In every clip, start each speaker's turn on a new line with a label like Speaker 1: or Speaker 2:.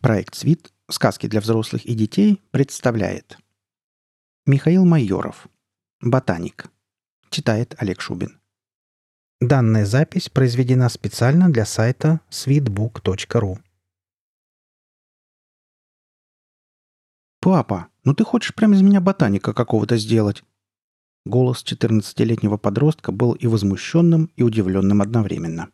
Speaker 1: Проект «Свит. Сказки для взрослых и детей» представляет Михаил Майоров. Ботаник. Читает Олег Шубин. Данная запись произведена специально для сайта sweetbook.ru «Папа, ну ты хочешь прямо из меня ботаника какого-то сделать?» Голос 14-летнего подростка был и возмущенным, и удивленным одновременно.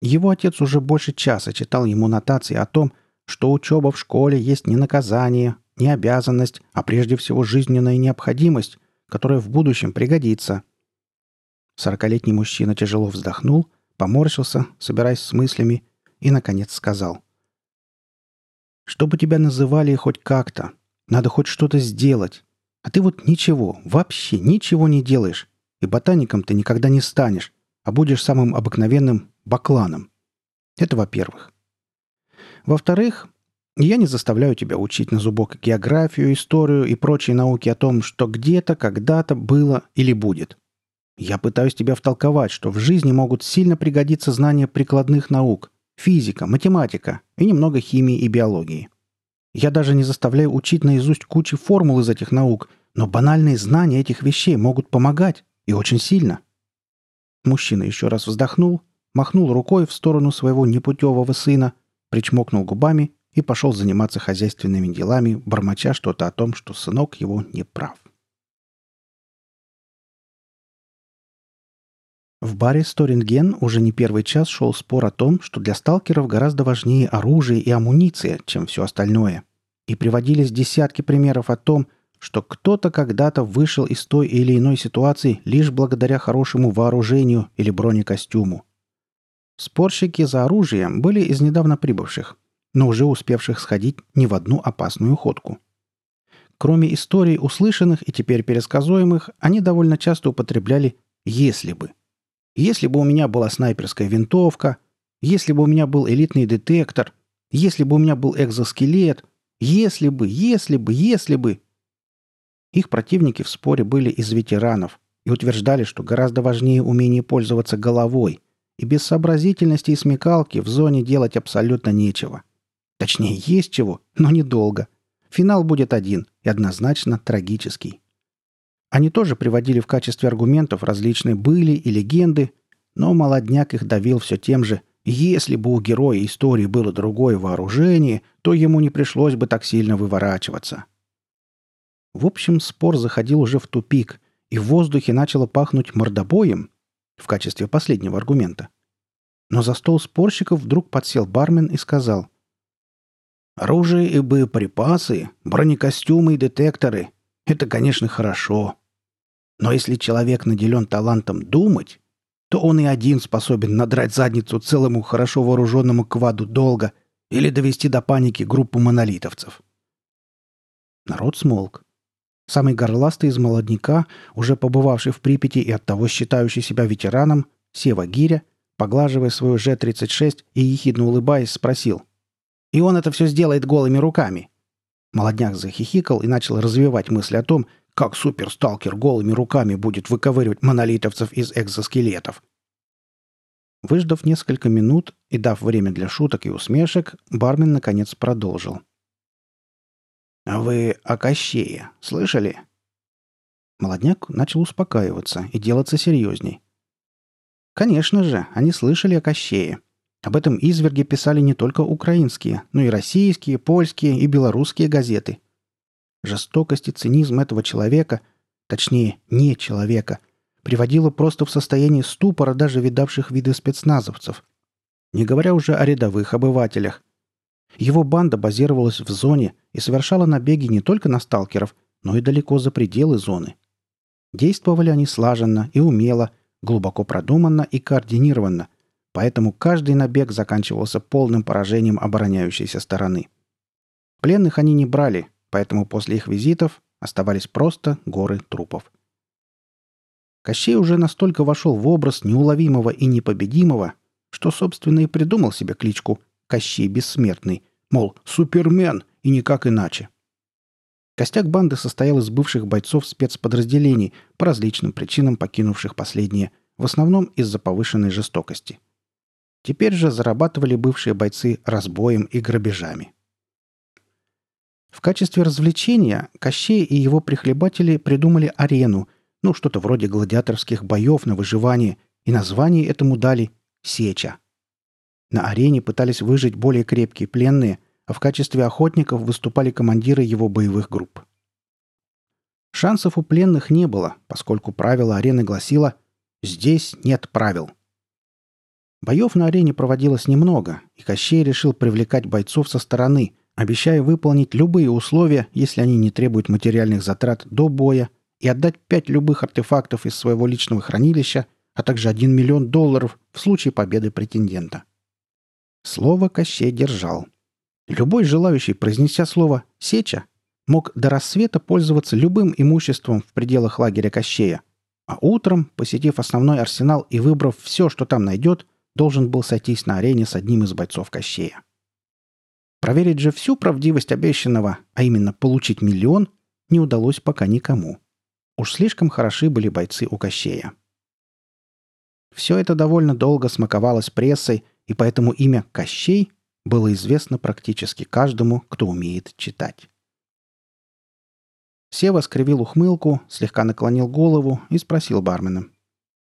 Speaker 1: Его отец уже больше часа читал ему нотации о том, что учеба в школе есть не наказание, не обязанность, а прежде всего жизненная необходимость, которая в будущем пригодится. Сорокалетний мужчина тяжело вздохнул, поморщился, собираясь с мыслями, и, наконец, сказал. «Чтобы тебя называли хоть как-то, надо хоть что-то сделать. А ты вот ничего, вообще ничего не делаешь. И ботаником ты никогда не станешь, а будешь самым обыкновенным бакланом. Это во-первых. Во-вторых, я не заставляю тебя учить на зубок географию, историю и прочие науки о том, что где-то, когда-то было или будет. Я пытаюсь тебя втолковать, что в жизни могут сильно пригодиться знания прикладных наук, физика, математика и немного химии и биологии. Я даже не заставляю учить наизусть кучи формул из этих наук, но банальные знания этих вещей могут помогать, и очень сильно. Мужчина еще раз вздохнул, махнул рукой в сторону своего непутевого сына, причмокнул губами и пошел заниматься хозяйственными делами, бормоча что-то о том, что сынок его не прав. В баре «Сторинген» уже не первый час шел спор о том, что для сталкеров гораздо важнее оружие и амуниция, чем все остальное. И приводились десятки примеров о том, что кто-то когда-то вышел из той или иной ситуации лишь благодаря хорошему вооружению или бронекостюму. Спорщики за оружием были из недавно прибывших, но уже успевших сходить не в одну опасную ходку. Кроме историй, услышанных и теперь пересказуемых, они довольно часто употребляли «если бы». Если бы у меня была снайперская винтовка, если бы у меня был элитный детектор, если бы у меня был экзоскелет, если бы, если бы, если бы. Их противники в споре были из ветеранов и утверждали, что гораздо важнее умение пользоваться головой, и без сообразительности и смекалки в зоне делать абсолютно нечего. Точнее, есть чего, но недолго. Финал будет один и однозначно трагический. Они тоже приводили в качестве аргументов различные были и легенды, но молодняк их давил все тем же «если бы у героя истории было другое вооружение, то ему не пришлось бы так сильно выворачиваться». В общем, спор заходил уже в тупик, и в воздухе начало пахнуть мордобоем в качестве последнего аргумента. Но за стол спорщиков вдруг подсел бармен и сказал «Оружие и боеприпасы, бронекостюмы и детекторы — это, конечно, хорошо. Но если человек наделен талантом думать, то он и один способен надрать задницу целому хорошо вооруженному кваду долго или довести до паники группу монолитовцев. Народ смолк. Самый горластый из молодняка, уже побывавший в Припяти и оттого считающий себя ветераном, Сева Гиря, поглаживая свою Ж-36 и ехидно улыбаясь, спросил. «И он это все сделает голыми руками?» Молодняк захихикал и начал развивать мысль о том, как суперсталкер голыми руками будет выковыривать монолитовцев из экзоскелетов. Выждав несколько минут и дав время для шуток и усмешек, бармен наконец продолжил. «А вы о Кощее слышали?» Молодняк начал успокаиваться и делаться серьезней. Конечно же, они слышали о Кощее. Об этом изверге писали не только украинские, но и российские, польские и белорусские газеты. Жестокость и цинизм этого человека, точнее, не человека, приводила просто в состояние ступора даже видавших виды спецназовцев. Не говоря уже о рядовых обывателях – его банда базировалась в зоне и совершала набеги не только на сталкеров, но и далеко за пределы зоны. Действовали они слаженно и умело, глубоко продуманно и координированно, поэтому каждый набег заканчивался полным поражением обороняющейся стороны. Пленных они не брали, поэтому после их визитов оставались просто горы трупов. Кощей уже настолько вошел в образ неуловимого и непобедимого, что, собственно, и придумал себе кличку Кощей Бессмертный, мол, супермен и никак иначе. Костяк банды состоял из бывших бойцов спецподразделений, по различным причинам покинувших последние, в основном из-за повышенной жестокости. Теперь же зарабатывали бывшие бойцы разбоем и грабежами. В качестве развлечения Кощей и его прихлебатели придумали арену, ну, что-то вроде гладиаторских боев на выживание, и название этому дали «Сеча». На арене пытались выжить более крепкие пленные, а в качестве охотников выступали командиры его боевых групп. Шансов у пленных не было, поскольку правило арены гласило «Здесь нет правил». Боев на арене проводилось немного, и Кощей решил привлекать бойцов со стороны, обещая выполнить любые условия, если они не требуют материальных затрат до боя, и отдать пять любых артефактов из своего личного хранилища, а также 1 миллион долларов в случае победы претендента. Слово Кощей держал. Любой желающий, произнеся слово «сеча», мог до рассвета пользоваться любым имуществом в пределах лагеря Кощея, а утром, посетив основной арсенал и выбрав все, что там найдет, должен был сойтись на арене с одним из бойцов Кощея. Проверить же всю правдивость обещанного, а именно получить миллион, не удалось пока никому. Уж слишком хороши были бойцы у Кощея. Все это довольно долго смаковалось прессой, и поэтому имя Кощей было известно практически каждому, кто умеет читать. Сева скривил ухмылку, слегка наклонил голову и спросил бармена.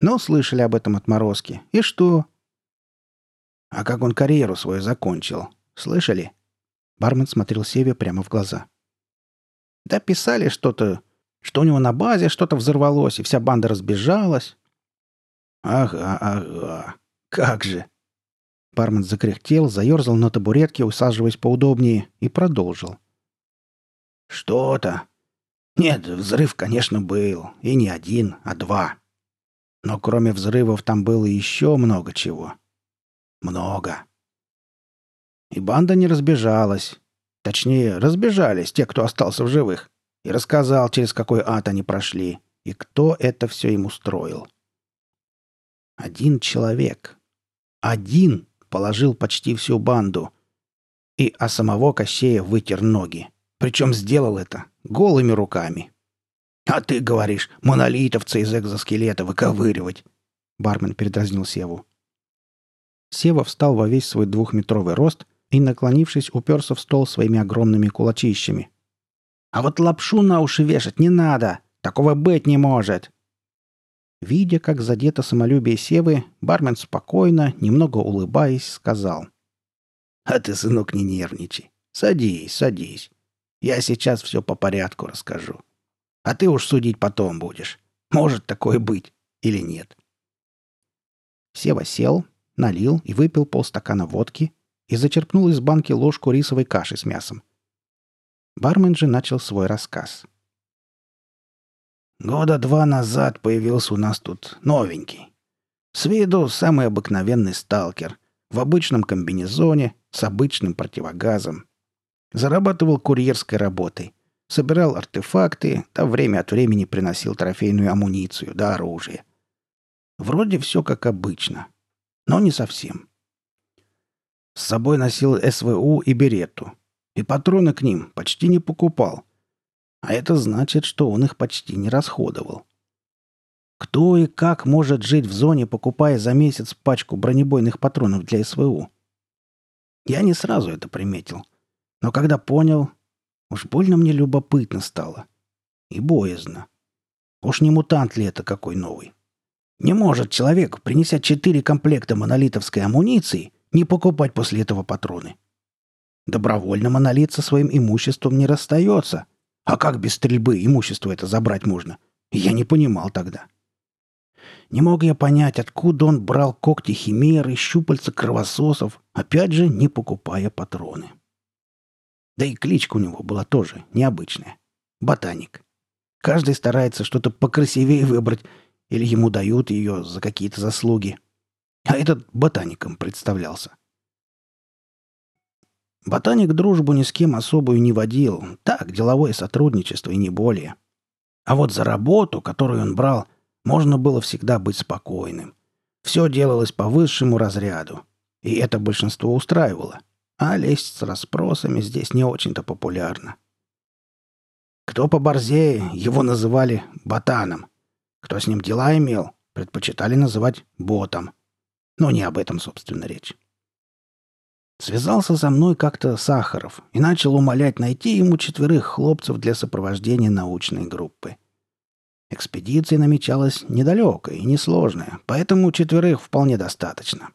Speaker 1: «Ну, слышали об этом отморозке. И что?» «А как он карьеру свою закончил? Слышали?» Бармен смотрел Севе прямо в глаза. «Да писали что-то, что у него на базе что-то взорвалось, и вся банда разбежалась». «Ага, ага. Как же!» Бармен закряхтел, заерзал на табуретке, усаживаясь поудобнее, и продолжил. «Что-то. Нет, взрыв, конечно, был. И не один, а два. Но кроме взрывов там было еще много чего. Много. И банда не разбежалась. Точнее, разбежались те, кто остался в живых. И рассказал, через какой ад они прошли. И кто это все им устроил. Один человек. Один положил почти всю банду. И а самого Кощея вытер ноги. Причем сделал это голыми руками. «А ты говоришь, монолитовца из экзоскелета выковыривать!» Бармен передразнил Севу. Сева встал во весь свой двухметровый рост и, наклонившись, уперся в стол своими огромными кулачищами. «А вот лапшу на уши вешать не надо! Такого быть не может!» Видя, как задето самолюбие Севы, бармен спокойно, немного улыбаясь, сказал. «А ты, сынок, не нервничай. Садись, садись. Я сейчас все по порядку расскажу. А ты уж судить потом будешь. Может такое быть или нет». Сева сел, налил и выпил полстакана водки и зачерпнул из банки ложку рисовой каши с мясом. Бармен же начал свой рассказ. «Года два назад появился у нас тут новенький. С виду самый обыкновенный сталкер, в обычном комбинезоне, с обычным противогазом. Зарабатывал курьерской работой. Собирал артефакты, да время от времени приносил трофейную амуницию да оружие. Вроде все как обычно но не совсем. С собой носил СВУ и беретту, и патроны к ним почти не покупал. А это значит, что он их почти не расходовал. Кто и как может жить в зоне, покупая за месяц пачку бронебойных патронов для СВУ? Я не сразу это приметил. Но когда понял, уж больно мне любопытно стало. И боязно. Уж не мутант ли это какой новый? Не может человек, принеся четыре комплекта монолитовской амуниции, не покупать после этого патроны. Добровольно монолит со своим имуществом не расстается. А как без стрельбы имущество это забрать можно? Я не понимал тогда. Не мог я понять, откуда он брал когти химеры, щупальца кровососов, опять же, не покупая патроны. Да и кличка у него была тоже необычная. Ботаник. Каждый старается что-то покрасивее выбрать, или ему дают ее за какие-то заслуги. А этот ботаником представлялся. Ботаник дружбу ни с кем особую не водил. Так, деловое сотрудничество и не более. А вот за работу, которую он брал, можно было всегда быть спокойным. Все делалось по высшему разряду. И это большинство устраивало. А лезть с расспросами здесь не очень-то популярно. Кто поборзее, его называли ботаном. Кто с ним дела имел, предпочитали называть ботом. Но не об этом, собственно, речь. Связался со мной как-то Сахаров и начал умолять найти ему четверых хлопцев для сопровождения научной группы. Экспедиция намечалась недалекая и несложная, поэтому четверых вполне достаточно.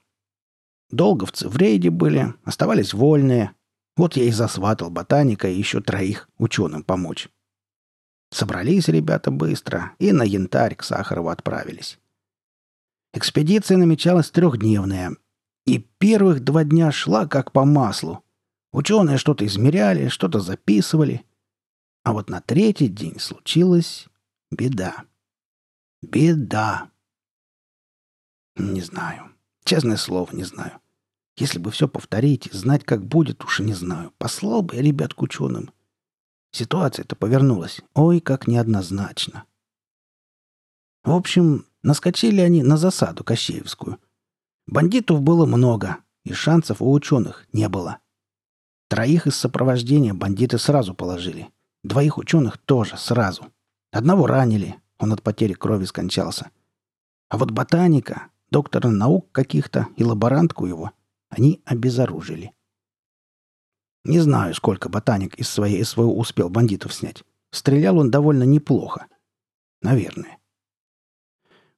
Speaker 1: Долговцы в рейде были, оставались вольные. Вот я и засватал ботаника и еще троих ученым помочь. Собрались ребята быстро и на янтарь к Сахарову отправились. Экспедиция намечалась трехдневная, и первых два дня шла как по маслу. Ученые что-то измеряли, что-то записывали. А вот на третий день случилась беда. Беда. Не знаю. Честное слово, не знаю. Если бы все повторить, знать, как будет, уж не знаю. Послал бы я ребят к ученым. Ситуация-то повернулась. Ой, как неоднозначно. В общем, наскочили они на засаду Кощеевскую. Бандитов было много, и шансов у ученых не было. Троих из сопровождения бандиты сразу положили. Двоих ученых тоже сразу. Одного ранили, он от потери крови скончался. А вот ботаника, доктора наук каких-то и лаборантку его они обезоружили. Не знаю, сколько ботаник из своей СВО успел бандитов снять. Стрелял он довольно неплохо. Наверное.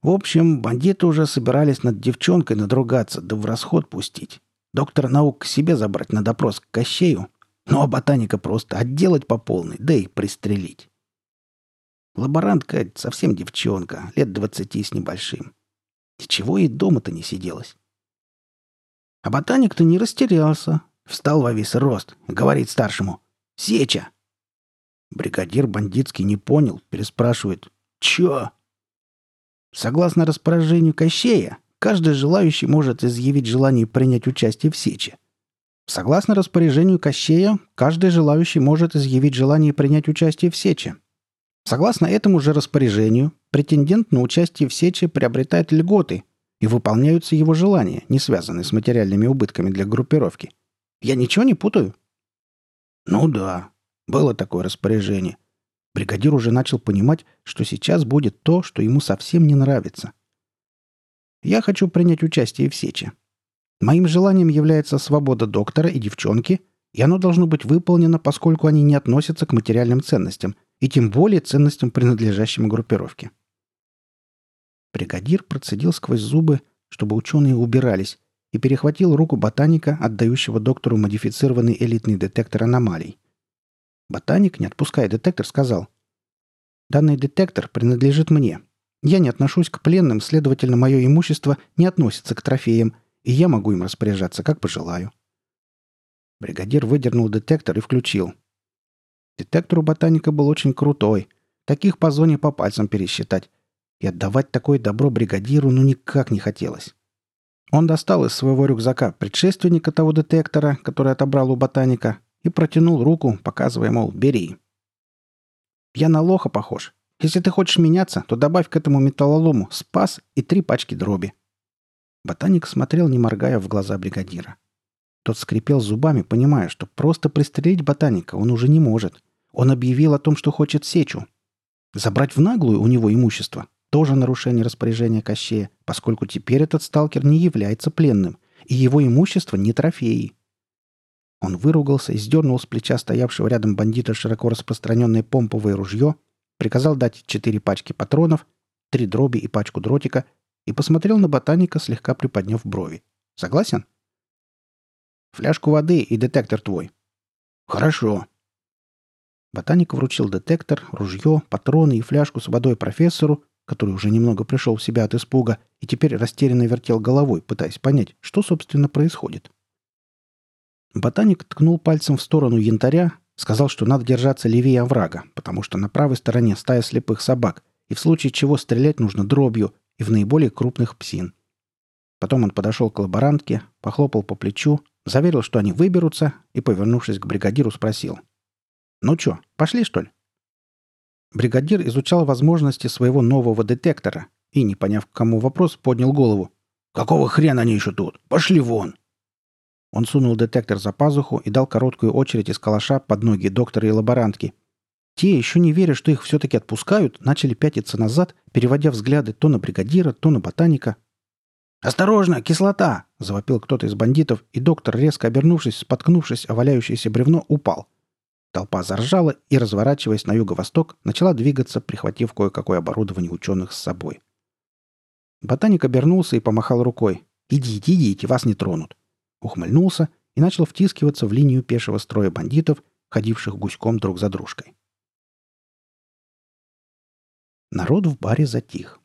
Speaker 1: В общем, бандиты уже собирались над девчонкой надругаться, да в расход пустить. Доктора наук к себе забрать на допрос к Кощею. Ну а ботаника просто отделать по полной, да и пристрелить. Лаборантка совсем девчонка, лет двадцати с небольшим. И чего ей дома-то не сиделось? А ботаник-то не растерялся, Встал во весь рост, говорит старшему. «Сеча!» Бригадир бандитский не понял, переспрашивает. «Чё?» Согласно распоряжению Кощея, каждый желающий может изъявить желание принять участие в сече. Согласно распоряжению Кощея, каждый желающий может изъявить желание принять участие в сече. Согласно этому же распоряжению, претендент на участие в сече приобретает льготы и выполняются его желания, не связанные с материальными убытками для группировки – я ничего не путаю?» «Ну да, было такое распоряжение. Бригадир уже начал понимать, что сейчас будет то, что ему совсем не нравится. Я хочу принять участие в сече. Моим желанием является свобода доктора и девчонки, и оно должно быть выполнено, поскольку они не относятся к материальным ценностям, и тем более ценностям, принадлежащим группировке. Бригадир процедил сквозь зубы, чтобы ученые убирались, и перехватил руку ботаника, отдающего доктору модифицированный элитный детектор аномалий. Ботаник, не отпуская детектор, сказал, «Данный детектор принадлежит мне. Я не отношусь к пленным, следовательно, мое имущество не относится к трофеям, и я могу им распоряжаться, как пожелаю». Бригадир выдернул детектор и включил. Детектор у ботаника был очень крутой. Таких по зоне по пальцам пересчитать. И отдавать такое добро бригадиру ну никак не хотелось. Он достал из своего рюкзака предшественника того детектора, который отобрал у ботаника, и протянул руку, показывая, мол, бери. «Я на лоха похож. Если ты хочешь меняться, то добавь к этому металлолому спас и три пачки дроби». Ботаник смотрел, не моргая, в глаза бригадира. Тот скрипел зубами, понимая, что просто пристрелить ботаника он уже не может. Он объявил о том, что хочет сечу. Забрать в наглую у него имущество тоже нарушение распоряжения Кощея, поскольку теперь этот сталкер не является пленным, и его имущество не трофеи. Он выругался и сдернул с плеча стоявшего рядом бандита широко распространенное помповое ружье, приказал дать четыре пачки патронов, три дроби и пачку дротика и посмотрел на ботаника, слегка приподняв брови. «Согласен?» «Фляжку воды и детектор твой». «Хорошо». Ботаник вручил детектор, ружье, патроны и фляжку с водой профессору, который уже немного пришел в себя от испуга и теперь растерянно вертел головой, пытаясь понять, что, собственно, происходит. Ботаник ткнул пальцем в сторону янтаря, сказал, что надо держаться левее оврага, потому что на правой стороне стая слепых собак, и в случае чего стрелять нужно дробью и в наиболее крупных псин. Потом он подошел к лаборантке, похлопал по плечу, заверил, что они выберутся, и, повернувшись к бригадиру, спросил. «Ну чё, пошли, что ли?» Бригадир изучал возможности своего нового детектора и, не поняв, к кому вопрос, поднял голову. «Какого хрена они еще тут? Пошли вон!» Он сунул детектор за пазуху и дал короткую очередь из калаша под ноги доктора и лаборантки. Те, еще не веря, что их все-таки отпускают, начали пятиться назад, переводя взгляды то на бригадира, то на ботаника. «Осторожно, кислота!» — завопил кто-то из бандитов, и доктор, резко обернувшись, споткнувшись о валяющееся бревно, упал. Толпа заржала и, разворачиваясь на юго-восток, начала двигаться, прихватив кое-какое оборудование ученых с собой. Ботаник обернулся и помахал рукой. «Идите, идите, вас не тронут!» Ухмыльнулся и начал втискиваться в линию пешего строя бандитов, ходивших гуськом друг за дружкой. Народ в баре затих.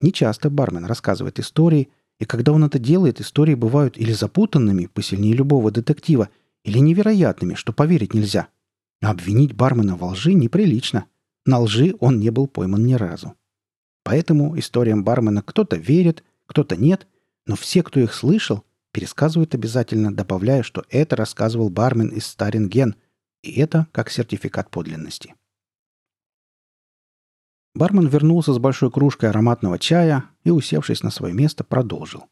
Speaker 1: Нечасто бармен рассказывает истории, и когда он это делает, истории бывают или запутанными, посильнее любого детектива, или невероятными, что поверить нельзя. А обвинить бармена во лжи неприлично. На лжи он не был пойман ни разу. Поэтому историям бармена кто-то верит, кто-то нет, но все, кто их слышал, пересказывают обязательно, добавляя, что это рассказывал бармен из Старинген, и это как сертификат подлинности. Бармен вернулся с большой кружкой ароматного чая и, усевшись на свое место, продолжил.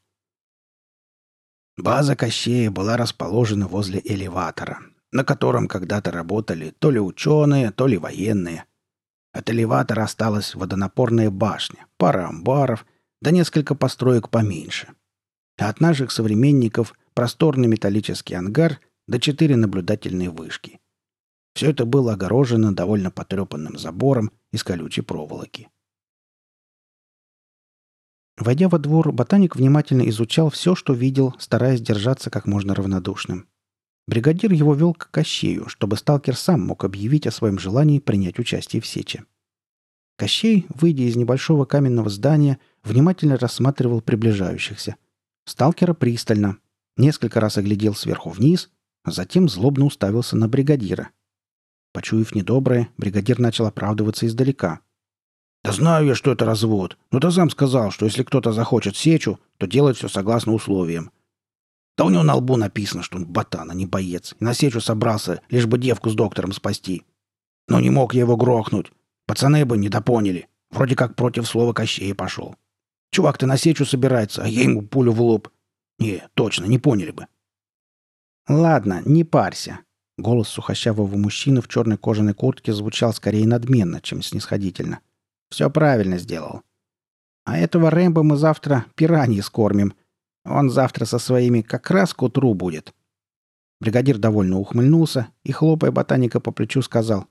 Speaker 1: База Кощея была расположена возле элеватора, на котором когда-то работали то ли ученые, то ли военные. От элеватора осталась водонапорная башня, пара амбаров, да несколько построек поменьше. А от наших современников просторный металлический ангар да четыре наблюдательные вышки. Все это было огорожено довольно потрепанным забором из колючей проволоки. Войдя во двор, ботаник внимательно изучал все, что видел, стараясь держаться как можно равнодушным. Бригадир его вел к Кощею, чтобы сталкер сам мог объявить о своем желании принять участие в сече. Кощей, выйдя из небольшого каменного здания, внимательно рассматривал приближающихся. Сталкера пристально. Несколько раз оглядел сверху вниз, а затем злобно уставился на бригадира, Почуяв недоброе, бригадир начал оправдываться издалека. «Да знаю я, что это развод. Но ты сам сказал, что если кто-то захочет сечу, то делать все согласно условиям. Да у него на лбу написано, что он ботан, а не боец. И на сечу собрался, лишь бы девку с доктором спасти. Но не мог я его грохнуть. Пацаны бы недопоняли. Вроде как против слова Кощея пошел. Чувак-то на сечу собирается, а я ему пулю в лоб. Не, точно, не поняли бы. «Ладно, не парься», Голос сухощавого мужчины в черной кожаной куртке звучал скорее надменно, чем снисходительно. «Все правильно сделал. А этого Рэмбо мы завтра пираньи скормим. Он завтра со своими как раз к утру будет». Бригадир довольно ухмыльнулся и, хлопая ботаника по плечу, сказал.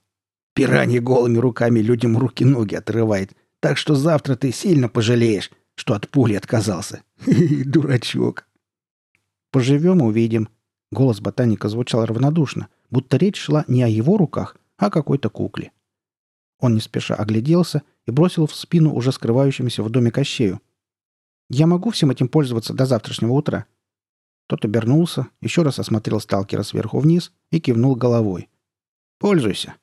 Speaker 1: «Пираньи голыми руками людям руки-ноги отрывает, так что завтра ты сильно пожалеешь, что от пули отказался. Дурачок!» «Поживем, увидим», Голос ботаника звучал равнодушно, будто речь шла не о его руках, а о какой-то кукле. Он не спеша огляделся и бросил в спину уже скрывающемуся в доме Кощею. «Я могу всем этим пользоваться до завтрашнего утра?» Тот обернулся, еще раз осмотрел сталкера сверху вниз и кивнул головой. «Пользуйся!»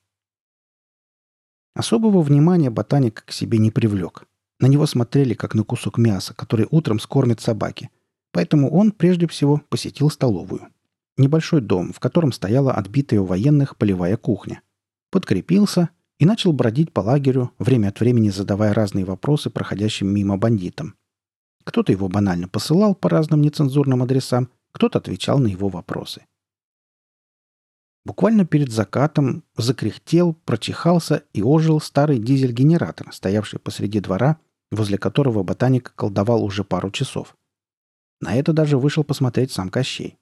Speaker 1: Особого внимания ботаник к себе не привлек. На него смотрели, как на кусок мяса, который утром скормят собаки. Поэтому он прежде всего посетил столовую. Небольшой дом, в котором стояла отбитая у военных полевая кухня. Подкрепился и начал бродить по лагерю, время от времени задавая разные вопросы проходящим мимо бандитам. Кто-то его банально посылал по разным нецензурным адресам, кто-то отвечал на его вопросы. Буквально перед закатом закряхтел, прочихался и ожил старый дизель-генератор, стоявший посреди двора, возле которого ботаник колдовал уже пару часов. На это даже вышел посмотреть сам Кощей.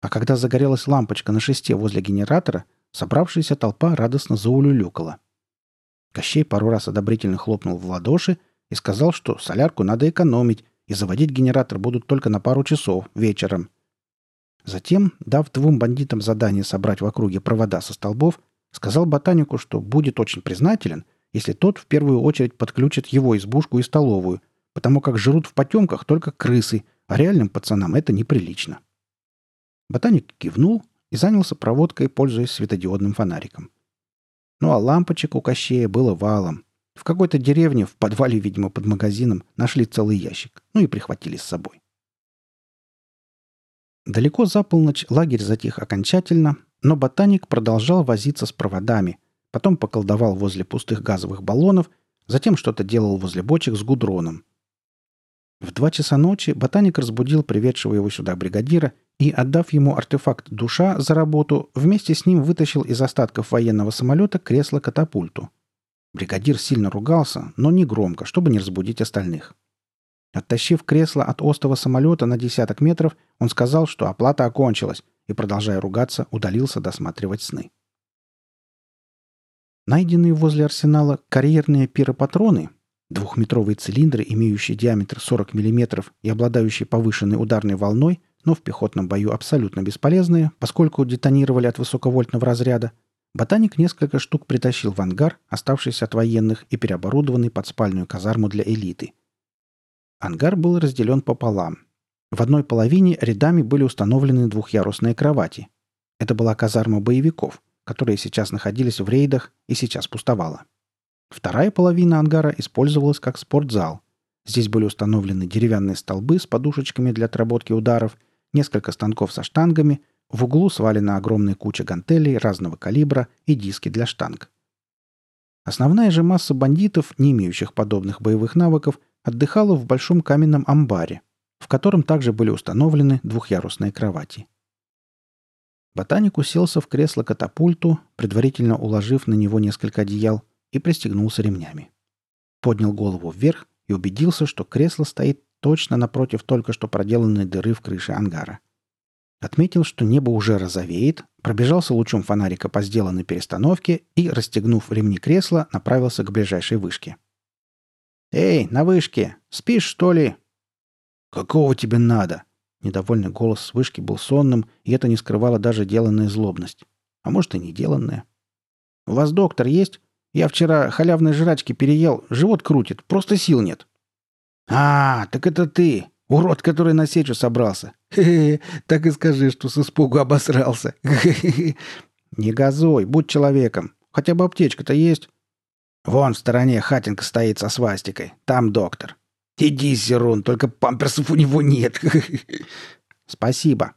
Speaker 1: А когда загорелась лампочка на шесте возле генератора, собравшаяся толпа радостно заулюлюкала. Кощей пару раз одобрительно хлопнул в ладоши и сказал, что солярку надо экономить, и заводить генератор будут только на пару часов вечером. Затем, дав двум бандитам задание собрать в округе провода со столбов, сказал ботанику, что будет очень признателен, если тот в первую очередь подключит его избушку и столовую, потому как жрут в потемках только крысы, а реальным пацанам это неприлично. Ботаник кивнул и занялся проводкой, пользуясь светодиодным фонариком. Ну а лампочек у Кощея было валом. В какой-то деревне, в подвале, видимо, под магазином, нашли целый ящик, ну и прихватили с собой. Далеко за полночь лагерь затих окончательно, но ботаник продолжал возиться с проводами, потом поколдовал возле пустых газовых баллонов, затем что-то делал возле бочек с гудроном. В два часа ночи ботаник разбудил приведшего его сюда бригадира и, отдав ему артефакт «Душа» за работу, вместе с ним вытащил из остатков военного самолета кресло-катапульту. Бригадир сильно ругался, но не громко, чтобы не разбудить остальных. Оттащив кресло от остова самолета на десяток метров, он сказал, что оплата окончилась, и, продолжая ругаться, удалился досматривать сны. Найденные возле арсенала карьерные пиропатроны, двухметровые цилиндры, имеющие диаметр 40 мм и обладающие повышенной ударной волной, но в пехотном бою абсолютно бесполезные, поскольку детонировали от высоковольтного разряда, ботаник несколько штук притащил в ангар, оставшийся от военных и переоборудованный под спальную казарму для элиты. Ангар был разделен пополам. В одной половине рядами были установлены двухъярусные кровати. Это была казарма боевиков, которые сейчас находились в рейдах и сейчас пустовала. Вторая половина ангара использовалась как спортзал. Здесь были установлены деревянные столбы с подушечками для отработки ударов – несколько станков со штангами, в углу свалена огромная куча гантелей разного калибра и диски для штанг. Основная же масса бандитов, не имеющих подобных боевых навыков, отдыхала в большом каменном амбаре, в котором также были установлены двухъярусные кровати. Ботаник уселся в кресло-катапульту, предварительно уложив на него несколько одеял, и пристегнулся ремнями. Поднял голову вверх и убедился, что кресло стоит точно напротив только что проделанной дыры в крыше ангара. Отметил, что небо уже розовеет, пробежался лучом фонарика по сделанной перестановке и, расстегнув ремни кресла, направился к ближайшей вышке. «Эй, на вышке! Спишь, что ли?» «Какого тебе надо?» Недовольный голос с вышки был сонным, и это не скрывало даже деланная злобность. А может, и не деланная. «У вас доктор есть? Я вчера халявной жрачки переел, живот крутит, просто сил нет». «А, так это ты! Урод, который на сечу собрался! Хе-хе, так и скажи, что с испугу обосрался! Не газуй, будь человеком! Хотя бы аптечка-то есть!» «Вон в стороне хатинка стоит со свастикой. Там доктор. Иди, Зерун, только памперсов у него нет!» «Спасибо!»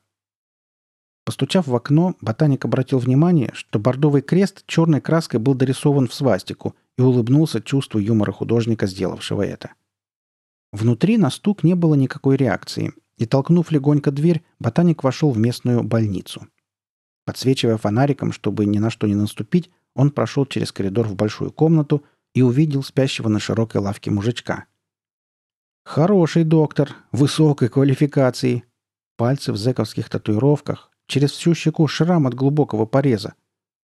Speaker 1: Постучав в окно, ботаник обратил внимание, что бордовый крест черной краской был дорисован в свастику и улыбнулся чувству юмора художника, сделавшего это. — Внутри на стук не было никакой реакции, и, толкнув легонько дверь, ботаник вошел в местную больницу. Подсвечивая фонариком, чтобы ни на что не наступить, он прошел через коридор в большую комнату и увидел спящего на широкой лавке мужичка. «Хороший доктор, высокой квалификации. Пальцы в зэковских татуировках, через всю щеку шрам от глубокого пореза.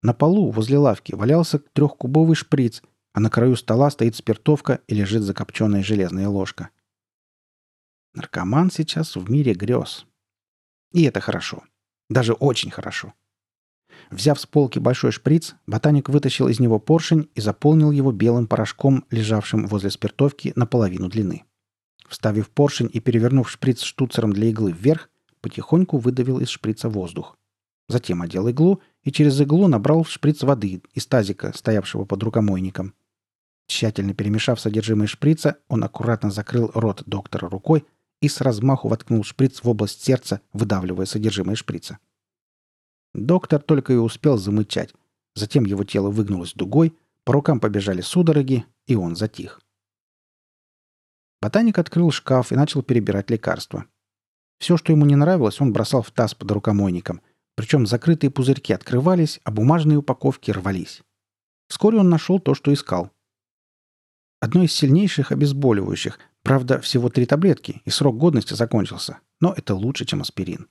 Speaker 1: На полу возле лавки валялся трехкубовый шприц, а на краю стола стоит спиртовка и лежит закопченная железная ложка. Наркоман сейчас в мире грез. И это хорошо. Даже очень хорошо. Взяв с полки большой шприц, ботаник вытащил из него поршень и заполнил его белым порошком, лежавшим возле спиртовки наполовину длины. Вставив поршень и перевернув шприц штуцером для иглы вверх, потихоньку выдавил из шприца воздух. Затем одел иглу и через иглу набрал в шприц воды из тазика, стоявшего под рукомойником. Тщательно перемешав содержимое шприца, он аккуратно закрыл рот доктора рукой и с размаху воткнул шприц в область сердца, выдавливая содержимое шприца. Доктор только и успел замычать. Затем его тело выгнулось дугой, по рукам побежали судороги, и он затих. Ботаник открыл шкаф и начал перебирать лекарства. Все, что ему не нравилось, он бросал в таз под рукомойником. Причем закрытые пузырьки открывались, а бумажные упаковки рвались. Вскоре он нашел то, что искал. Одно из сильнейших обезболивающих, Правда, всего три таблетки, и срок годности закончился. Но это лучше, чем аспирин.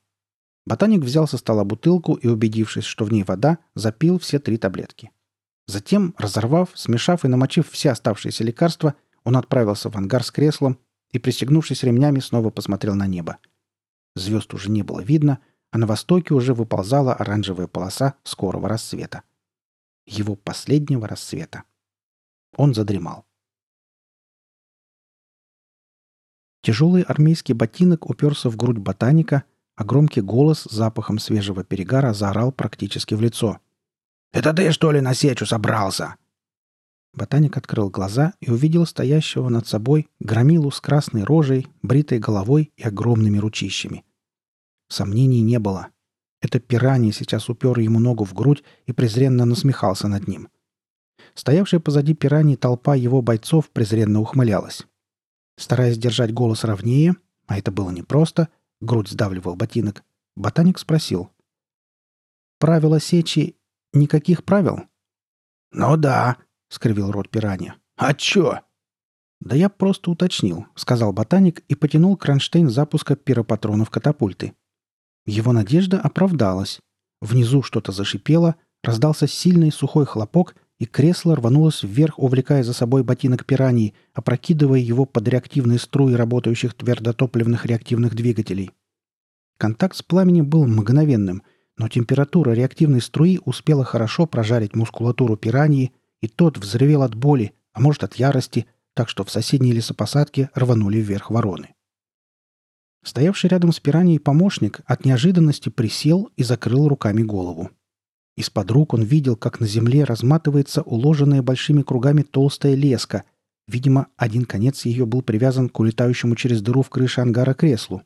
Speaker 1: Ботаник взял со стола бутылку и, убедившись, что в ней вода, запил все три таблетки. Затем, разорвав, смешав и намочив все оставшиеся лекарства, он отправился в ангар с креслом и, пристегнувшись ремнями, снова посмотрел на небо. Звезд уже не было видно, а на востоке уже выползала оранжевая полоса скорого рассвета. Его последнего рассвета. Он задремал. Тяжелый армейский ботинок уперся в грудь ботаника, а громкий голос с запахом свежего перегара заорал практически в лицо. «Это ты, что ли, на сечу собрался?» Ботаник открыл глаза и увидел стоящего над собой громилу с красной рожей, бритой головой и огромными ручищами. Сомнений не было. Это пиранья сейчас упер ему ногу в грудь и презренно насмехался над ним. Стоявшая позади пираньи толпа его бойцов презренно ухмылялась. Стараясь держать голос ровнее, а это было непросто, грудь сдавливал ботинок, ботаник спросил. «Правила сечи... Никаких правил?» «Ну да», — скривил рот пиранья. «А чё?» «Да я просто уточнил», — сказал ботаник и потянул кронштейн запуска пиропатронов катапульты. Его надежда оправдалась. Внизу что-то зашипело, раздался сильный сухой хлопок, и кресло рванулось вверх, увлекая за собой ботинок пираньи, опрокидывая его под реактивные струи работающих твердотопливных реактивных двигателей. Контакт с пламенем был мгновенным, но температура реактивной струи успела хорошо прожарить мускулатуру пираньи, и тот взревел от боли, а может от ярости, так что в соседней лесопосадке рванули вверх вороны. Стоявший рядом с пираньей помощник от неожиданности присел и закрыл руками голову. Из-под рук он видел, как на земле разматывается уложенная большими кругами толстая леска. Видимо, один конец ее был привязан к улетающему через дыру в крыше ангара креслу.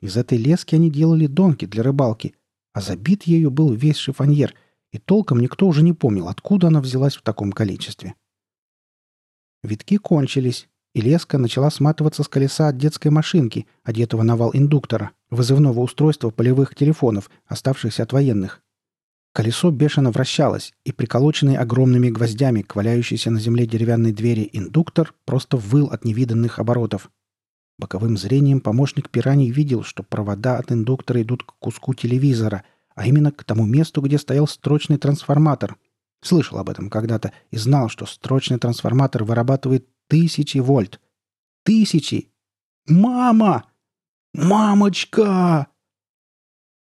Speaker 1: Из этой лески они делали донки для рыбалки, а забит ею был весь шифоньер, и толком никто уже не помнил, откуда она взялась в таком количестве. Витки кончились, и леска начала сматываться с колеса от детской машинки, одетого на вал индуктора, вызывного устройства полевых телефонов, оставшихся от военных. Колесо бешено вращалось, и приколоченный огромными гвоздями к валяющейся на земле деревянной двери индуктор просто выл от невиданных оборотов. Боковым зрением помощник пираний видел, что провода от индуктора идут к куску телевизора, а именно к тому месту, где стоял строчный трансформатор. Слышал об этом когда-то и знал, что строчный трансформатор вырабатывает тысячи вольт. Тысячи! Мама! Мамочка!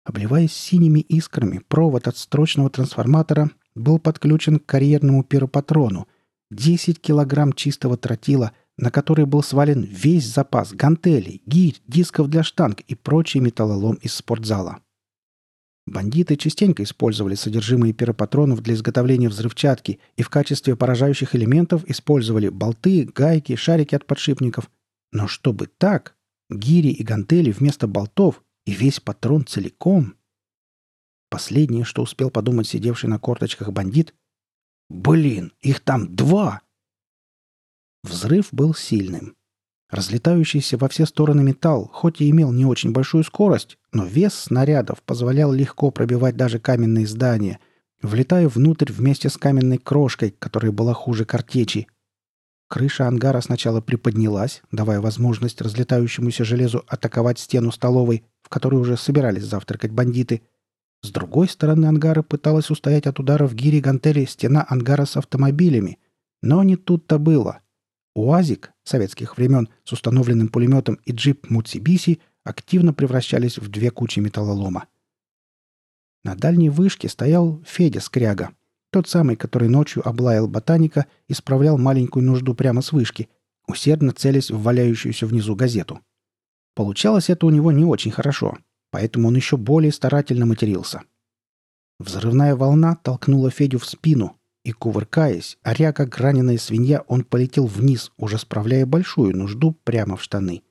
Speaker 1: Обливаясь синими искрами, провод от строчного трансформатора был подключен к карьерному пиропатрону. 10 килограмм чистого тротила — на который был свален весь запас гантелей, гирь, дисков для штанг и прочий металлолом из спортзала. Бандиты частенько использовали содержимое пиропатронов для изготовления взрывчатки и в качестве поражающих элементов использовали болты, гайки, шарики от подшипников. Но чтобы так, гири и гантели вместо болтов и весь патрон целиком. Последнее, что успел подумать сидевший на корточках бандит, «Блин, их там два!» Взрыв был сильным. Разлетающийся во все стороны металл, хоть и имел не очень большую скорость, но вес снарядов позволял легко пробивать даже каменные здания, влетая внутрь вместе с каменной крошкой, которая была хуже картечи. Крыша ангара сначала приподнялась, давая возможность разлетающемуся железу атаковать стену столовой, в которой уже собирались завтракать бандиты. С другой стороны ангара пыталась устоять от ударов гири гантели стена ангара с автомобилями. Но не тут-то было — УАЗик советских времен с установленным пулеметом и джип Мутсибиси активно превращались в две кучи металлолома. На дальней вышке стоял Федя Скряга, тот самый, который ночью облаял ботаника и справлял маленькую нужду прямо с вышки, усердно целясь в валяющуюся внизу газету. Получалось это у него не очень хорошо, поэтому он еще более старательно матерился. Взрывная волна толкнула Федю в спину, и, кувыркаясь, оря как раненая свинья, он полетел вниз, уже справляя большую нужду прямо в штаны.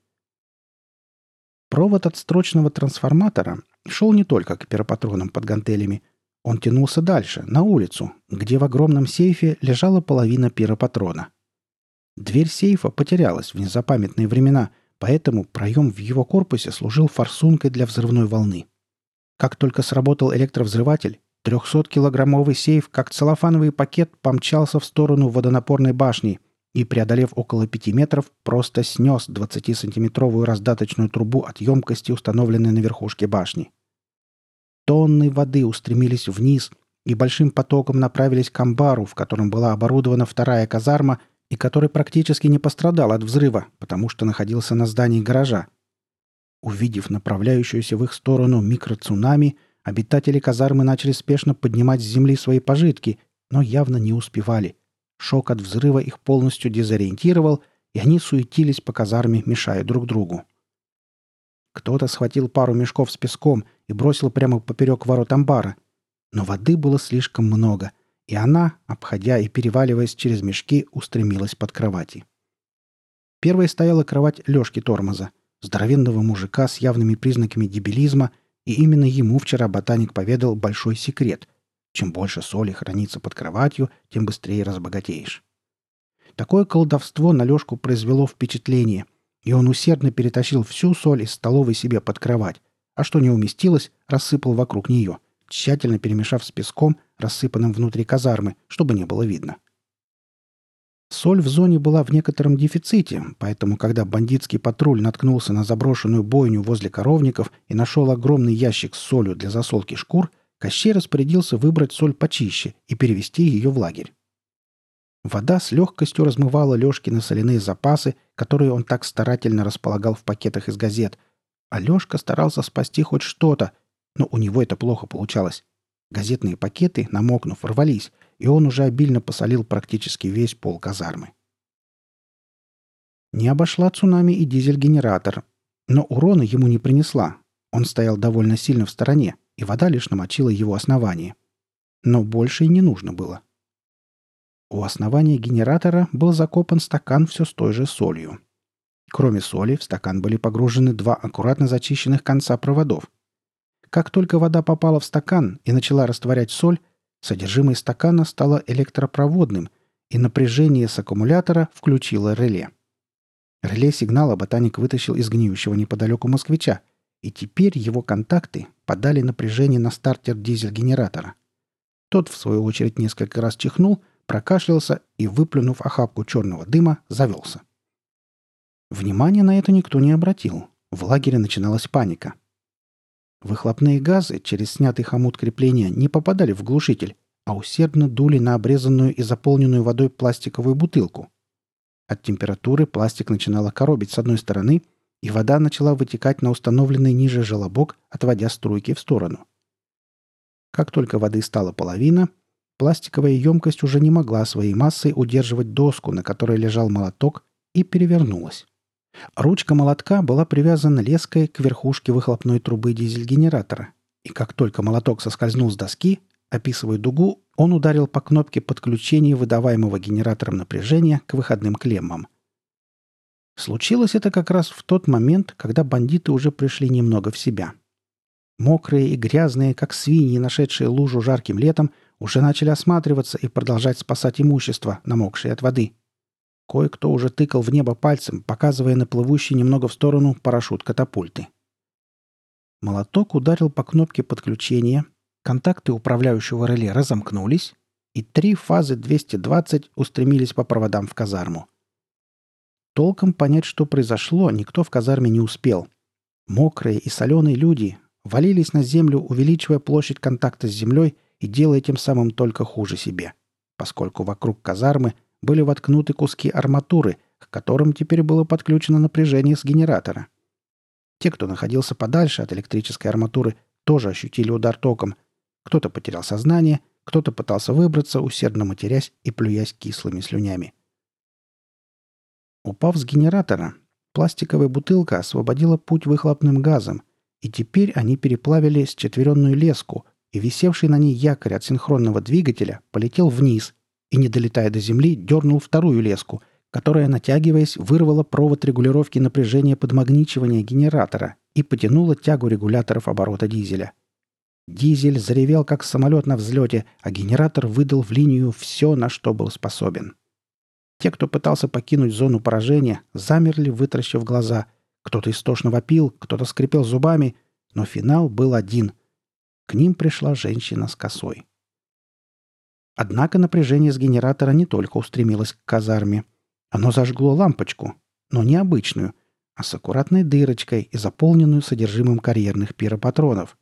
Speaker 1: Провод от строчного трансформатора шел не только к пиропатронам под гантелями. Он тянулся дальше, на улицу, где в огромном сейфе лежала половина пиропатрона. Дверь сейфа потерялась в незапамятные времена, поэтому проем в его корпусе служил форсункой для взрывной волны. Как только сработал электровзрыватель, Трехсоткилограммовый сейф, как целлофановый пакет, помчался в сторону водонапорной башни и, преодолев около пяти метров, просто снес 20-сантиметровую раздаточную трубу от емкости, установленной на верхушке башни. Тонны воды устремились вниз и большим потоком направились к амбару, в котором была оборудована вторая казарма и который практически не пострадал от взрыва, потому что находился на здании гаража. Увидев направляющуюся в их сторону микроцунами – Обитатели казармы начали спешно поднимать с земли свои пожитки, но явно не успевали. Шок от взрыва их полностью дезориентировал, и они суетились по казарме, мешая друг другу. Кто-то схватил пару мешков с песком и бросил прямо поперек ворот амбара. Но воды было слишком много, и она, обходя и переваливаясь через мешки, устремилась под кровати. Первой стояла кровать Лёшки Тормоза, здоровенного мужика с явными признаками дебилизма – и именно ему вчера ботаник поведал большой секрет. Чем больше соли хранится под кроватью, тем быстрее разбогатеешь. Такое колдовство на Лёшку произвело впечатление, и он усердно перетащил всю соль из столовой себе под кровать, а что не уместилось, рассыпал вокруг нее, тщательно перемешав с песком, рассыпанным внутри казармы, чтобы не было видно. Соль в зоне была в некотором дефиците, поэтому, когда бандитский патруль наткнулся на заброшенную бойню возле коровников и нашел огромный ящик с солью для засолки шкур, Кощей распорядился выбрать соль почище и перевести ее в лагерь. Вода с легкостью размывала Лешкины соляные запасы, которые он так старательно располагал в пакетах из газет. А Лешка старался спасти хоть что-то, но у него это плохо получалось. Газетные пакеты, намокнув, рвались, и он уже обильно посолил практически весь пол казармы. Не обошла цунами и дизель-генератор, но урона ему не принесла. Он стоял довольно сильно в стороне, и вода лишь намочила его основание. Но больше и не нужно было. У основания генератора был закопан стакан все с той же солью. Кроме соли, в стакан были погружены два аккуратно зачищенных конца проводов. Как только вода попала в стакан и начала растворять соль, содержимое стакана стало электропроводным, и напряжение с аккумулятора включило реле. Реле сигнала ботаник вытащил из гниющего неподалеку москвича, и теперь его контакты подали напряжение на стартер дизель-генератора. Тот, в свою очередь, несколько раз чихнул, прокашлялся и, выплюнув охапку черного дыма, завелся. Внимания на это никто не обратил. В лагере начиналась паника. Выхлопные газы через снятый хомут крепления не попадали в глушитель, а усердно дули на обрезанную и заполненную водой пластиковую бутылку. От температуры пластик начинала коробить с одной стороны, и вода начала вытекать на установленный ниже желобок, отводя струйки в сторону. Как только воды стало половина, Пластиковая емкость уже не могла своей массой удерживать доску, на которой лежал молоток, и перевернулась. Ручка молотка была привязана леской к верхушке выхлопной трубы дизель-генератора, и как только молоток соскользнул с доски, описывая дугу, он ударил по кнопке подключения выдаваемого генератором напряжения к выходным клеммам. Случилось это как раз в тот момент, когда бандиты уже пришли немного в себя. Мокрые и грязные, как свиньи, нашедшие лужу жарким летом, уже начали осматриваться и продолжать спасать имущество, намокшее от воды. Кое-кто уже тыкал в небо пальцем, показывая на плывущий немного в сторону парашют катапульты. Молоток ударил по кнопке подключения, контакты управляющего реле разомкнулись, и три фазы 220 устремились по проводам в казарму. Толком понять, что произошло, никто в казарме не успел. Мокрые и соленые люди валились на землю, увеличивая площадь контакта с землей – и делая тем самым только хуже себе, поскольку вокруг казармы были воткнуты куски арматуры, к которым теперь было подключено напряжение с генератора. Те, кто находился подальше от электрической арматуры, тоже ощутили удар током. Кто-то потерял сознание, кто-то пытался выбраться, усердно матерясь и плюясь кислыми слюнями. Упав с генератора, пластиковая бутылка освободила путь выхлопным газом, и теперь они переплавили счетверенную леску, и висевший на ней якорь от синхронного двигателя полетел вниз и, не долетая до земли, дернул вторую леску, которая, натягиваясь, вырвала провод регулировки напряжения подмагничивания генератора и потянула тягу регуляторов оборота дизеля. Дизель заревел, как самолет на взлете, а генератор выдал в линию все, на что был способен. Те, кто пытался покинуть зону поражения, замерли, вытращив глаза. Кто-то истошно вопил, кто-то скрипел зубами, но финал был один — к ним пришла женщина с косой. Однако напряжение с генератора не только устремилось к казарме. Оно зажгло лампочку, но не обычную, а с аккуратной дырочкой и заполненную содержимым карьерных пиропатронов.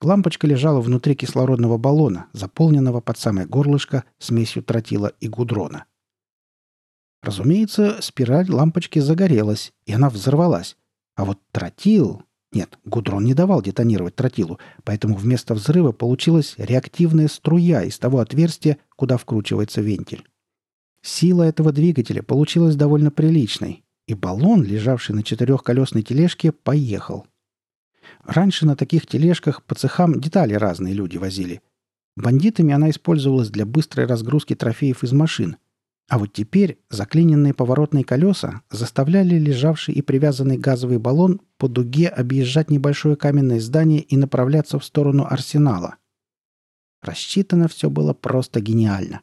Speaker 1: Лампочка лежала внутри кислородного баллона, заполненного под самое горлышко смесью тротила и гудрона. Разумеется, спираль лампочки загорелась, и она взорвалась. А вот тротил нет, гудрон не давал детонировать тротилу, поэтому вместо взрыва получилась реактивная струя из того отверстия, куда вкручивается вентиль. Сила этого двигателя получилась довольно приличной, и баллон, лежавший на четырехколесной тележке, поехал. Раньше на таких тележках по цехам детали разные люди возили. Бандитами она использовалась для быстрой разгрузки трофеев из машин – а вот теперь заклиненные поворотные колеса заставляли лежавший и привязанный газовый баллон по дуге объезжать небольшое каменное здание и направляться в сторону арсенала. Рассчитано все было просто гениально.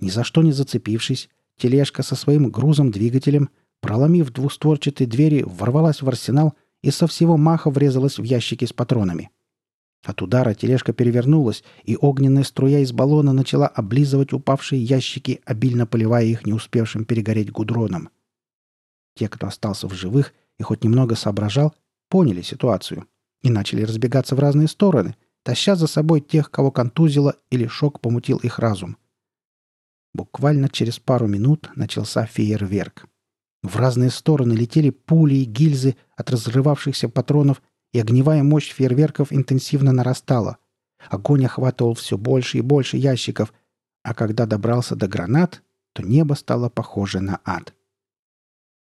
Speaker 1: Ни за что не зацепившись, тележка со своим грузом-двигателем, проломив двустворчатые двери, ворвалась в арсенал и со всего маха врезалась в ящики с патронами. От удара тележка перевернулась, и огненная струя из баллона начала облизывать упавшие ящики, обильно поливая их не успевшим перегореть гудроном. Те, кто остался в живых и хоть немного соображал, поняли ситуацию и начали разбегаться в разные стороны, таща за собой тех, кого контузило или шок помутил их разум. Буквально через пару минут начался фейерверк. В разные стороны летели пули и гильзы от разрывавшихся патронов и огневая мощь фейерверков интенсивно нарастала. Огонь охватывал все больше и больше ящиков, а когда добрался до гранат, то небо стало похоже на ад.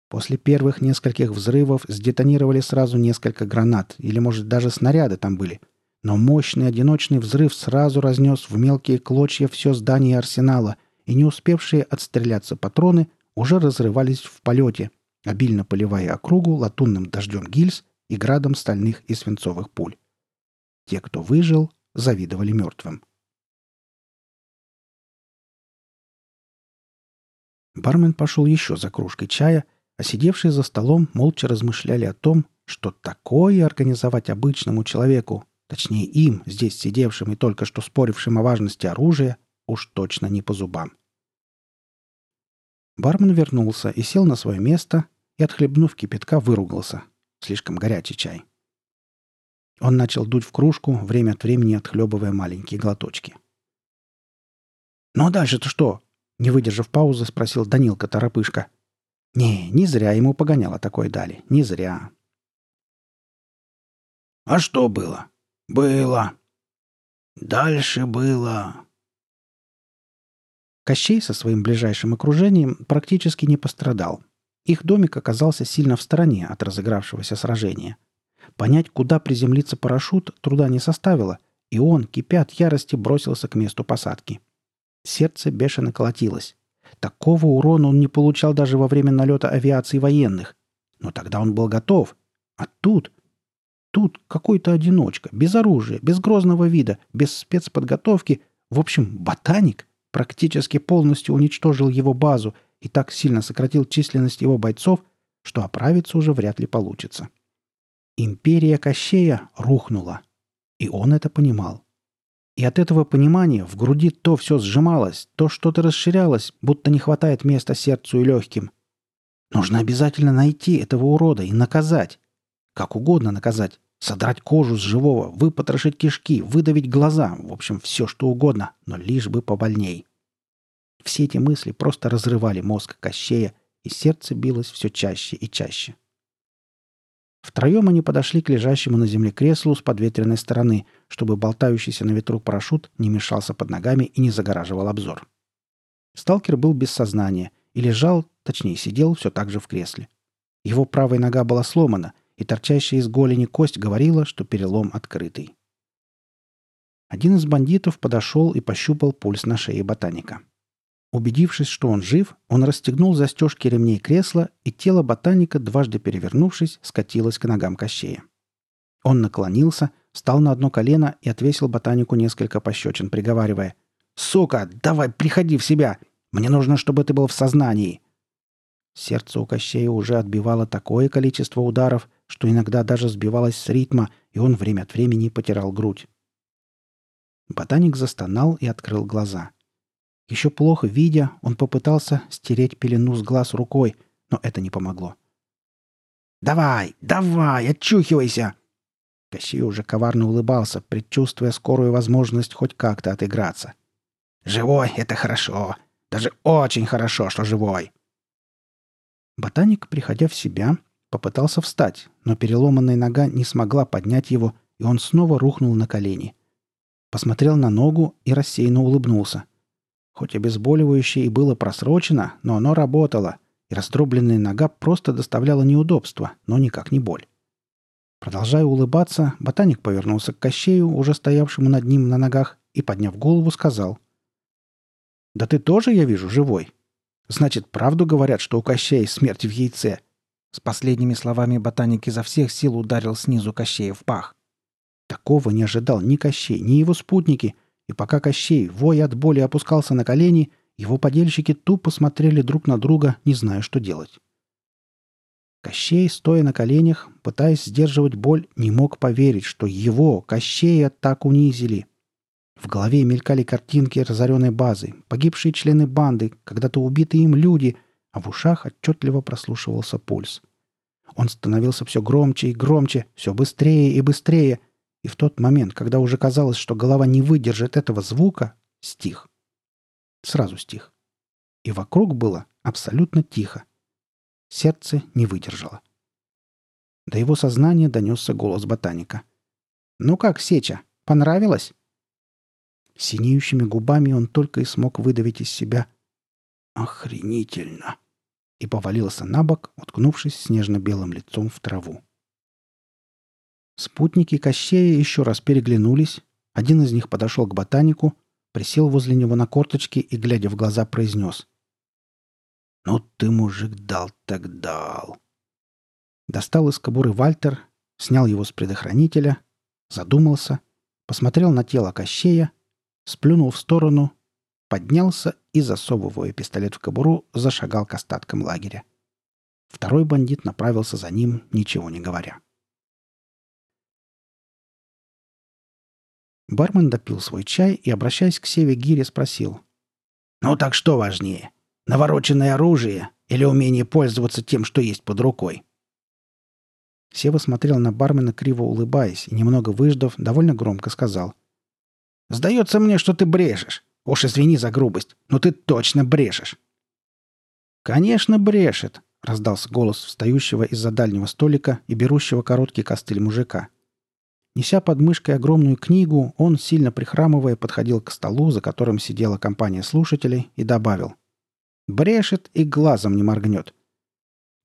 Speaker 1: После первых нескольких взрывов сдетонировали сразу несколько гранат, или, может, даже снаряды там были. Но мощный одиночный взрыв сразу разнес в мелкие клочья все здание арсенала, и не успевшие отстреляться патроны уже разрывались в полете, обильно поливая округу латунным дождем гильз и градом стальных и свинцовых пуль. Те, кто выжил, завидовали мертвым. Бармен пошел еще за кружкой чая, а сидевшие за столом молча размышляли о том, что такое организовать обычному человеку, точнее им, здесь сидевшим и только что спорившим о важности оружия, уж точно не по зубам. Бармен вернулся и сел на свое место и, отхлебнув кипятка, выругался – Слишком горячий чай. Он начал дуть в кружку, время от времени отхлебывая маленькие глоточки. «Ну а дальше-то что?» Не выдержав паузы, спросил Данилка Торопышка. «Не, не зря ему погоняло такое дали. Не зря».
Speaker 2: «А что было?» «Было. Дальше было...»
Speaker 1: Кощей со своим ближайшим окружением практически не пострадал. Их домик оказался сильно в стороне от разыгравшегося сражения. Понять, куда приземлиться парашют, труда не составило, и он, кипя от ярости, бросился к месту посадки. Сердце бешено колотилось. Такого урона он не получал даже во время налета авиации военных. Но тогда он был готов. А тут... Тут какой-то одиночка, без оружия, без грозного вида, без спецподготовки, в общем, ботаник, практически полностью уничтожил его базу — и так сильно сократил численность его бойцов, что оправиться уже вряд ли получится. Империя Кощея рухнула. И он это понимал. И от этого понимания в груди то все сжималось, то что-то расширялось, будто не хватает места сердцу и легким. Нужно обязательно найти этого урода и наказать. Как угодно наказать. Содрать кожу с живого, выпотрошить кишки, выдавить глаза. В общем, все что угодно, но лишь бы побольней. Все эти мысли просто разрывали мозг Кощея, и сердце билось все чаще и чаще. Втроем они подошли к лежащему на земле креслу с подветренной стороны, чтобы болтающийся на ветру парашют не мешался под ногами и не загораживал обзор. Сталкер был без сознания и лежал, точнее сидел все так же в кресле. Его правая нога была сломана, и торчащая из голени кость говорила, что перелом открытый. Один из бандитов подошел и пощупал пульс на шее ботаника. Убедившись, что он жив, он расстегнул застежки ремней кресла, и тело ботаника, дважды перевернувшись, скатилось к ногам Кощея. Он наклонился, встал на одно колено и отвесил ботанику несколько пощечин, приговаривая «Сука, давай, приходи в себя! Мне нужно, чтобы ты был в сознании!» Сердце у Кощея уже отбивало такое количество ударов, что иногда даже сбивалось с ритма, и он время от времени потирал грудь. Ботаник застонал и открыл глаза – еще плохо видя, он попытался стереть пелену с глаз рукой, но это не помогло. «Давай, давай, отчухивайся!» Кощей уже коварно улыбался, предчувствуя скорую возможность хоть как-то отыграться. «Живой — это хорошо. Даже очень хорошо, что живой!» Ботаник, приходя в себя, попытался встать, но переломанная нога не смогла поднять его, и он снова рухнул на колени. Посмотрел на ногу и рассеянно улыбнулся — Хоть обезболивающее и было просрочено, но оно работало, и раздробленная нога просто доставляла неудобства, но никак не боль. Продолжая улыбаться, ботаник повернулся к Кощею, уже стоявшему над ним на ногах, и, подняв голову, сказал. «Да ты тоже, я вижу, живой. Значит, правду говорят, что у Кощея смерть в яйце». С последними словами ботаник изо всех сил ударил снизу Кощея в пах. Такого не ожидал ни Кощей, ни его спутники — и пока Кощей, воя от боли, опускался на колени, его подельщики тупо смотрели друг на друга, не зная, что делать. Кощей, стоя на коленях, пытаясь сдерживать боль, не мог поверить, что его, Кощея, так унизили. В голове мелькали картинки разоренной базы, погибшие члены банды, когда-то убитые им люди, а в ушах отчетливо прослушивался пульс. Он становился все громче и громче, все быстрее и быстрее, и в тот момент, когда уже казалось, что голова не выдержит этого звука, стих. Сразу стих. И вокруг было абсолютно тихо. Сердце не выдержало. До его сознания донесся голос ботаника. «Ну как, Сеча, понравилось?» Синеющими губами он только и смог выдавить из себя «Охренительно!» и повалился на бок, уткнувшись снежно-белым лицом в траву. Спутники Кощея еще раз переглянулись. Один из них подошел к ботанику, присел возле него на корточки и, глядя в глаза, произнес. «Ну ты, мужик, дал так дал!» Достал из кобуры Вальтер, снял его с предохранителя, задумался, посмотрел на тело Кощея, сплюнул в сторону, поднялся и, засовывая пистолет в кобуру, зашагал к остаткам лагеря. Второй бандит направился за ним, ничего не говоря. Бармен допил свой чай и, обращаясь к Севе Гире, спросил. «Ну так что важнее? Навороченное оружие или умение пользоваться тем, что есть под рукой?» Сева смотрел на бармена, криво улыбаясь, и, немного выждав, довольно громко сказал. «Сдается мне, что ты брешешь. Уж извини за грубость, но ты точно брешешь». «Конечно, брешет», — раздался голос встающего из-за дальнего столика и берущего короткий костыль мужика. Неся под мышкой огромную книгу, он, сильно прихрамывая, подходил к столу, за которым сидела компания слушателей, и добавил. «Брешет и глазом не моргнет».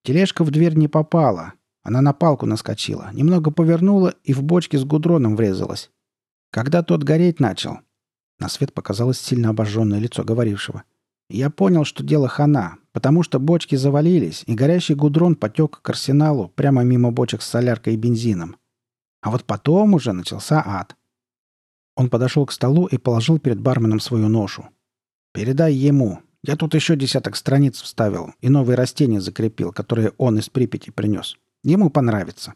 Speaker 1: Тележка в дверь не попала. Она на палку наскочила, немного повернула и в бочке с гудроном врезалась. Когда тот гореть начал, на свет показалось сильно обожженное лицо говорившего. Я понял, что дело хана, потому что бочки завалились, и горящий гудрон потек к арсеналу прямо мимо бочек с соляркой и бензином. А вот потом уже начался ад. Он подошел к столу и положил перед барменом свою ношу. «Передай ему. Я тут еще десяток страниц вставил и новые растения закрепил, которые он из Припяти принес. Ему понравится».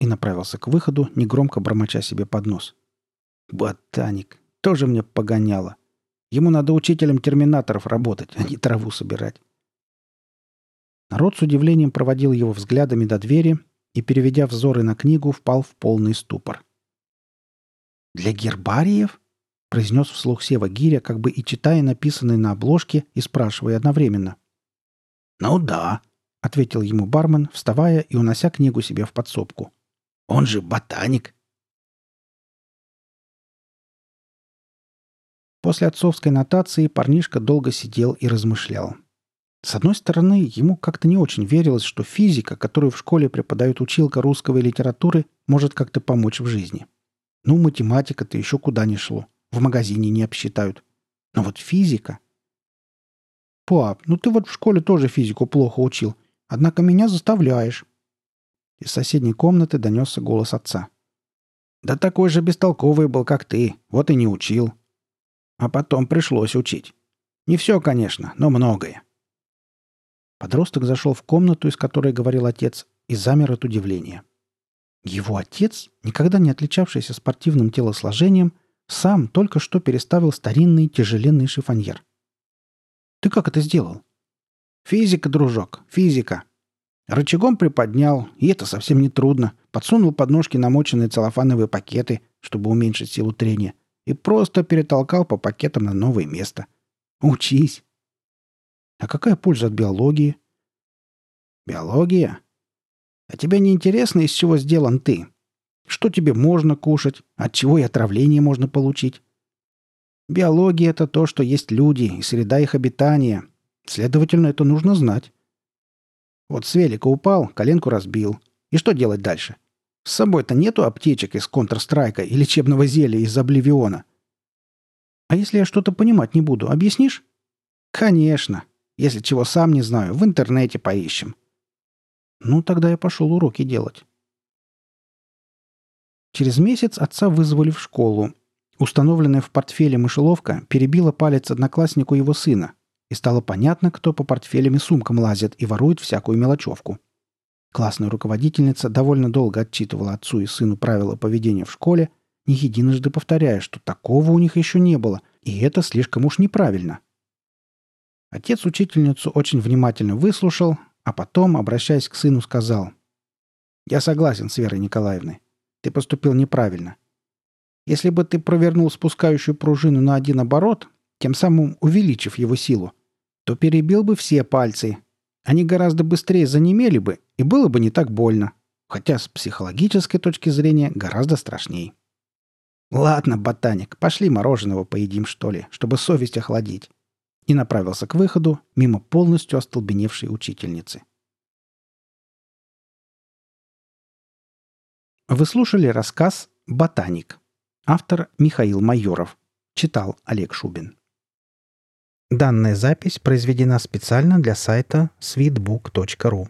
Speaker 1: И направился к выходу, негромко бормоча себе под нос. «Ботаник. Тоже мне погоняло. Ему надо учителем терминаторов работать, а не траву собирать». Народ с удивлением проводил его взглядами до двери, и, переведя взоры на книгу, впал в полный ступор. «Для гербариев?» — произнес вслух Сева Гиря, как бы и читая написанное на обложке и спрашивая одновременно. «Ну да», — ответил ему бармен, вставая и унося книгу себе в подсобку. «Он же ботаник». После отцовской нотации парнишка долго сидел и размышлял. С одной стороны, ему как-то не очень верилось, что физика, которую в школе преподает училка русской литературы, может как-то помочь в жизни. Ну, математика-то еще куда ни шло. В магазине не обсчитают. Но вот физика... «Пап, ну ты вот в школе тоже физику плохо учил. Однако меня заставляешь». Из соседней комнаты донесся голос отца. «Да такой же бестолковый был, как ты. Вот и не учил. А потом пришлось учить. Не все, конечно, но многое. Подросток зашел в комнату, из которой говорил отец, и замер от удивления. Его отец, никогда не отличавшийся спортивным телосложением, сам только что переставил старинный тяжеленный шифоньер. «Ты как это сделал?» «Физика, дружок, физика», Рычагом приподнял, и это совсем не трудно. Подсунул под ножки намоченные целлофановые пакеты, чтобы уменьшить силу трения, и просто перетолкал по пакетам на новое место. Учись. А какая польза от биологии? Биология? А тебе не интересно, из чего сделан ты? Что тебе можно кушать? От чего и отравление можно получить? Биология — это то, что есть люди и среда их обитания. Следовательно, это нужно знать. Вот с велика упал, коленку разбил. И что делать дальше? С собой-то нету аптечек из Контр-Страйка и лечебного зелья из Обливиона. А если я что-то понимать не буду, объяснишь? Конечно. Если чего сам не знаю, в интернете поищем. Ну, тогда я пошел уроки делать. Через месяц отца вызвали в школу. Установленная в портфеле мышеловка перебила палец однокласснику его сына, и стало понятно, кто по портфелям и сумкам лазит и ворует всякую мелочевку. Классная руководительница довольно долго отчитывала отцу и сыну правила поведения в школе, не единожды повторяя, что такого у них еще не было, и это слишком уж неправильно. Отец учительницу очень внимательно выслушал, а потом, обращаясь к сыну, сказал, «Я согласен с Верой Николаевной. Ты поступил неправильно. Если бы ты провернул спускающую пружину на один оборот, тем самым увеличив его силу, то перебил бы все пальцы. Они гораздо быстрее занемели бы, и было бы не так больно. Хотя с психологической точки зрения гораздо страшней. «Ладно, ботаник, пошли мороженого поедим, что ли, чтобы совесть охладить». И направился к выходу, мимо полностью остолбеневшей учительницы. Вы слушали рассказ «Ботаник». Автор Михаил Майоров. Читал Олег Шубин. Данная запись произведена специально для сайта sweetbook.ru.